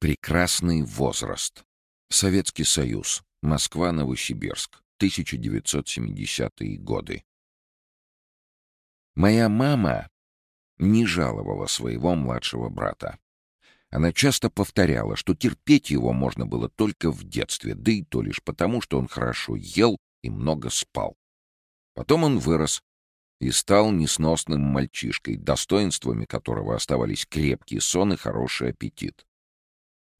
Прекрасный возраст. Советский Союз. Москва-Новосибирск. 1970-е годы. Моя мама не жаловала своего младшего брата. Она часто повторяла, что терпеть его можно было только в детстве, да и то лишь потому, что он хорошо ел и много спал. Потом он вырос и стал несносным мальчишкой, достоинствами которого оставались крепкий сон и хороший аппетит.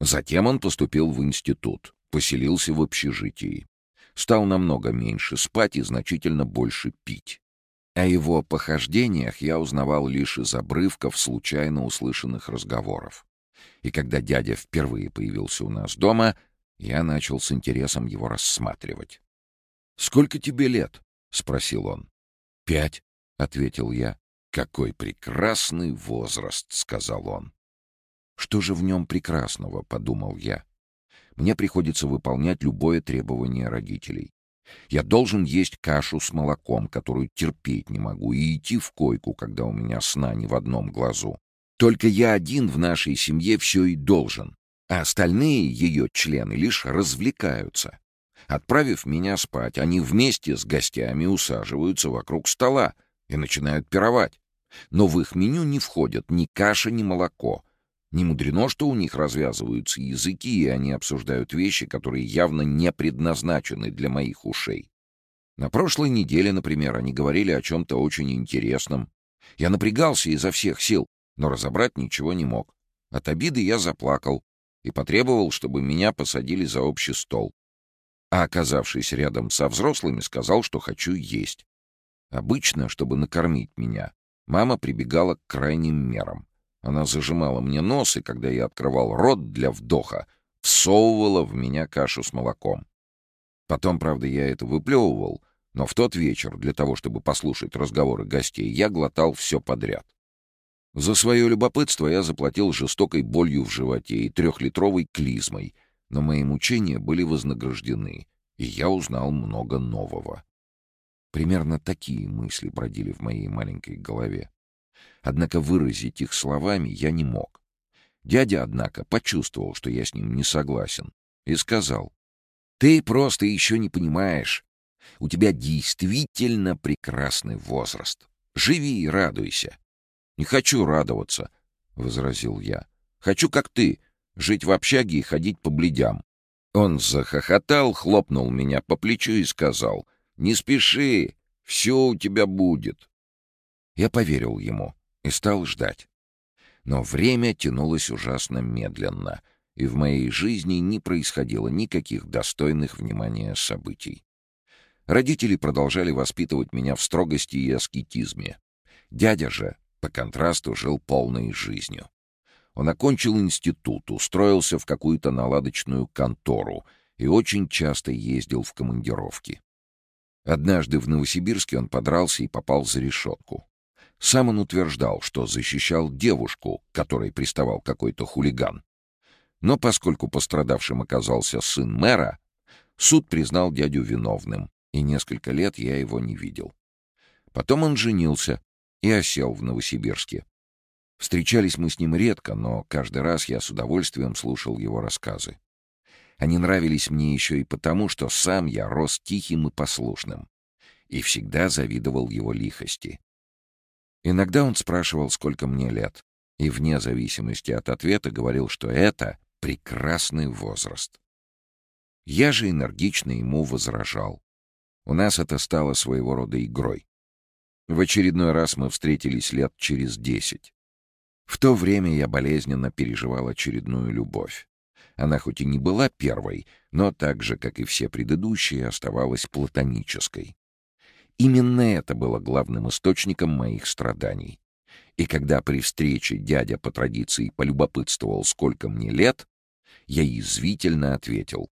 Затем он поступил в институт, поселился в общежитии. Стал намного меньше спать и значительно больше пить. О его похождениях я узнавал лишь из обрывков случайно услышанных разговоров. И когда дядя впервые появился у нас дома, я начал с интересом его рассматривать. «Сколько тебе лет?» — спросил он. «Пять», — ответил я. «Какой прекрасный возраст», — сказал он. «Что же в нем прекрасного?» — подумал я. «Мне приходится выполнять любое требование родителей. Я должен есть кашу с молоком, которую терпеть не могу, и идти в койку, когда у меня сна не в одном глазу. Только я один в нашей семье все и должен, а остальные ее члены лишь развлекаются. Отправив меня спать, они вместе с гостями усаживаются вокруг стола и начинают пировать. Но в их меню не входят ни каша, ни молоко. Не мудрено, что у них развязываются языки, и они обсуждают вещи, которые явно не предназначены для моих ушей. На прошлой неделе, например, они говорили о чем-то очень интересном. Я напрягался изо всех сил, но разобрать ничего не мог. От обиды я заплакал и потребовал, чтобы меня посадили за общий стол а, оказавшись рядом со взрослыми, сказал, что хочу есть. Обычно, чтобы накормить меня, мама прибегала к крайним мерам. Она зажимала мне нос, и когда я открывал рот для вдоха, всовывала в меня кашу с молоком. Потом, правда, я это выплевывал, но в тот вечер, для того, чтобы послушать разговоры гостей, я глотал все подряд. За свое любопытство я заплатил жестокой болью в животе и трехлитровой клизмой — но мои мучения были вознаграждены, и я узнал много нового. Примерно такие мысли бродили в моей маленькой голове. Однако выразить их словами я не мог. Дядя, однако, почувствовал, что я с ним не согласен, и сказал, «Ты просто еще не понимаешь. У тебя действительно прекрасный возраст. Живи и радуйся». «Не хочу радоваться», — возразил я. «Хочу, как ты, жить в общаге и ходить по бледям. Он захохотал, хлопнул меня по плечу и сказал, «Не спеши, все у тебя будет». Я поверил ему и стал ждать. Но время тянулось ужасно медленно, и в моей жизни не происходило никаких достойных внимания событий. Родители продолжали воспитывать меня в строгости и аскетизме. Дядя же, по контрасту, жил полной жизнью. Он окончил институт, устроился в какую-то наладочную контору и очень часто ездил в командировки. Однажды в Новосибирске он подрался и попал за решетку. Сам он утверждал, что защищал девушку, которой приставал какой-то хулиган. Но поскольку пострадавшим оказался сын мэра, суд признал дядю виновным, и несколько лет я его не видел. Потом он женился и осел в Новосибирске. Встречались мы с ним редко, но каждый раз я с удовольствием слушал его рассказы. Они нравились мне еще и потому, что сам я рос тихим и послушным и всегда завидовал его лихости. Иногда он спрашивал, сколько мне лет, и вне зависимости от ответа говорил, что это прекрасный возраст. Я же энергично ему возражал. У нас это стало своего рода игрой. В очередной раз мы встретились лет через десять. В то время я болезненно переживал очередную любовь. Она хоть и не была первой, но так же, как и все предыдущие, оставалась платонической. Именно это было главным источником моих страданий. И когда при встрече дядя по традиции полюбопытствовал, сколько мне лет, я язвительно ответил.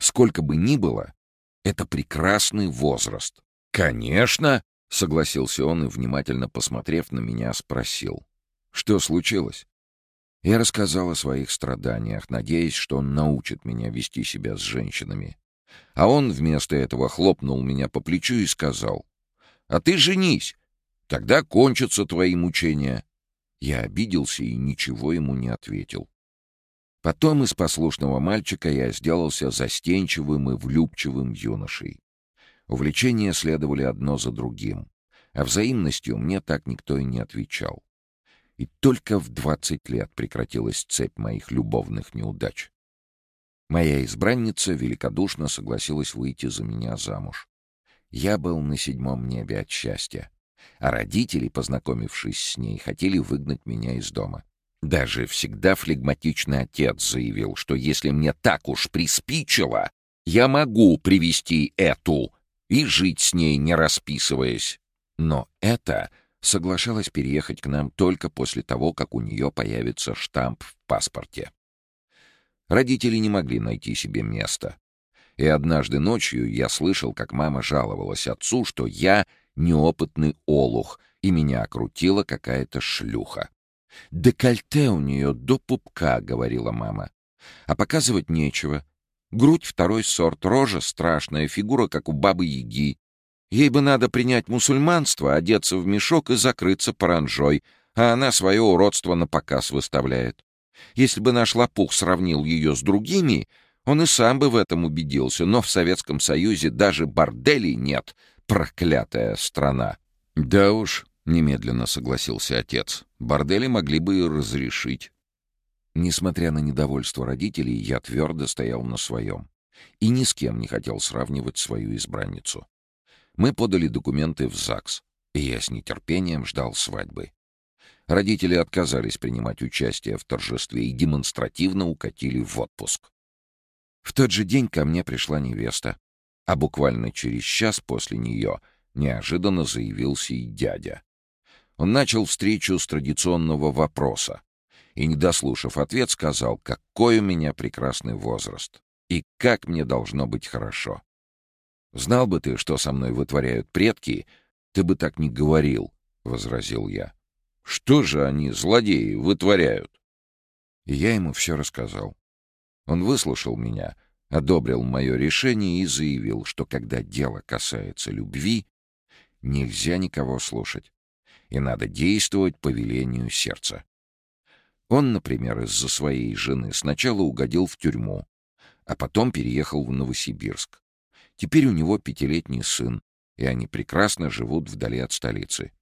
Сколько бы ни было, это прекрасный возраст. «Конечно!» — согласился он и, внимательно посмотрев на меня, спросил. Что случилось? Я рассказал о своих страданиях, надеясь, что он научит меня вести себя с женщинами. А он вместо этого хлопнул меня по плечу и сказал, «А ты женись, тогда кончатся твои мучения». Я обиделся и ничего ему не ответил. Потом из послушного мальчика я сделался застенчивым и влюбчивым юношей. Увлечения следовали одно за другим, а взаимностью мне так никто и не отвечал. И только в двадцать лет прекратилась цепь моих любовных неудач. Моя избранница великодушно согласилась выйти за меня замуж. Я был на седьмом небе от счастья, а родители, познакомившись с ней, хотели выгнать меня из дома. Даже всегда флегматичный отец заявил, что если мне так уж приспичило, я могу привести эту и жить с ней, не расписываясь. Но это соглашалась переехать к нам только после того, как у нее появится штамп в паспорте. Родители не могли найти себе места. И однажды ночью я слышал, как мама жаловалась отцу, что я неопытный олух, и меня окрутила какая-то шлюха. «Декольте у нее до пупка», — говорила мама. «А показывать нечего. Грудь второй сорт, рожа страшная, фигура, как у бабы-яги. Ей бы надо принять мусульманство, одеться в мешок и закрыться паранжой, а она свое уродство на показ выставляет. Если бы наш лопух сравнил ее с другими, он и сам бы в этом убедился, но в Советском Союзе даже борделей нет, проклятая страна. Да уж, — немедленно согласился отец. «Бордели могли бы и разрешить». Несмотря на недовольство родителей, я твердо стоял на своем. И ни с кем не хотел сравнивать свою избранницу. Мы подали документы в ЗАГС, и я с нетерпением ждал свадьбы. Родители отказались принимать участие в торжестве и демонстративно укатили в отпуск. В тот же день ко мне пришла невеста, а буквально через час после нее неожиданно заявился и дядя. Он начал встречу с традиционного вопроса и, не дослушав ответ, сказал, какой у меня прекрасный возраст и как мне должно быть хорошо. «Знал бы ты, что со мной вытворяют предки, ты бы так не говорил», — возразил я. «Что же они, злодеи, вытворяют?» И я ему все рассказал. Он выслушал меня, одобрил мое решение и заявил, что когда дело касается любви, нельзя никого слушать и надо действовать по велению сердца. Он, например, из-за своей жены сначала угодил в тюрьму, а потом переехал в Новосибирск. Теперь у него пятилетний сын, и они прекрасно живут вдали от столицы.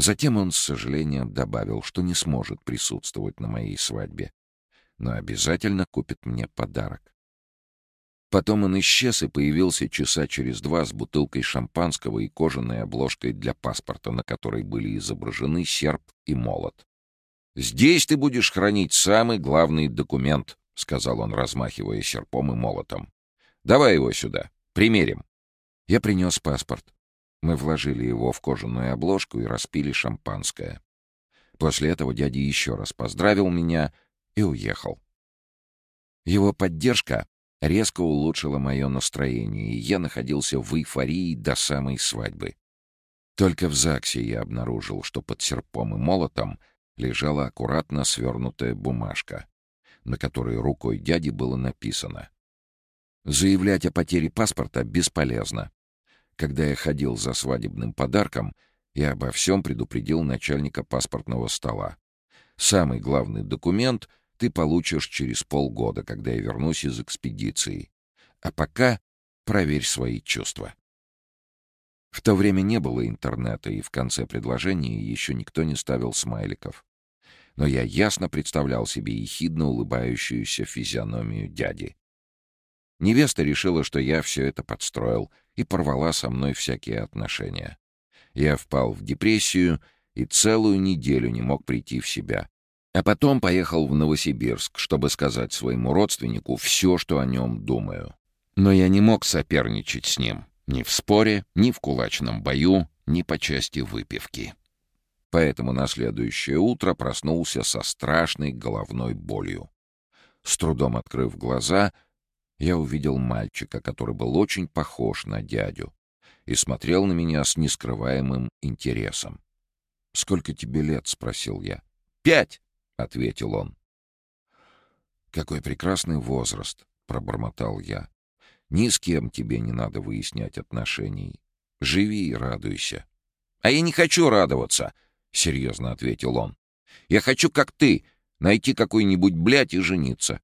Затем он с сожалением добавил, что не сможет присутствовать на моей свадьбе, но обязательно купит мне подарок. Потом он исчез и появился часа через два с бутылкой шампанского и кожаной обложкой для паспорта, на которой были изображены серп и молот. «Здесь ты будешь хранить самый главный документ», — сказал он, размахивая серпом и молотом. «Давай его сюда, примерим». Я принес паспорт. Мы вложили его в кожаную обложку и распили шампанское. После этого дядя еще раз поздравил меня и уехал. Его поддержка резко улучшило мое настроение, и я находился в эйфории до самой свадьбы. Только в ЗАГСе я обнаружил, что под серпом и молотом лежала аккуратно свернутая бумажка, на которой рукой дяди было написано «Заявлять о потере паспорта бесполезно. Когда я ходил за свадебным подарком, я обо всем предупредил начальника паспортного стола. Самый главный документ — ты получишь через полгода, когда я вернусь из экспедиции. А пока проверь свои чувства. В то время не было интернета, и в конце предложения еще никто не ставил смайликов. Но я ясно представлял себе ехидно улыбающуюся физиономию дяди. Невеста решила, что я все это подстроил, и порвала со мной всякие отношения. Я впал в депрессию и целую неделю не мог прийти в себя. А потом поехал в Новосибирск, чтобы сказать своему родственнику все, что о нем думаю. Но я не мог соперничать с ним ни в споре, ни в кулачном бою, ни по части выпивки. Поэтому на следующее утро проснулся со страшной головной болью. С трудом открыв глаза, я увидел мальчика, который был очень похож на дядю, и смотрел на меня с нескрываемым интересом. «Сколько тебе лет?» — спросил я. «Пять!» — ответил он. «Какой прекрасный возраст!» — пробормотал я. «Ни с кем тебе не надо выяснять отношений. Живи и радуйся». «А я не хочу радоваться!» — серьезно ответил он. «Я хочу, как ты, Найти какой-нибудь блядь и жениться.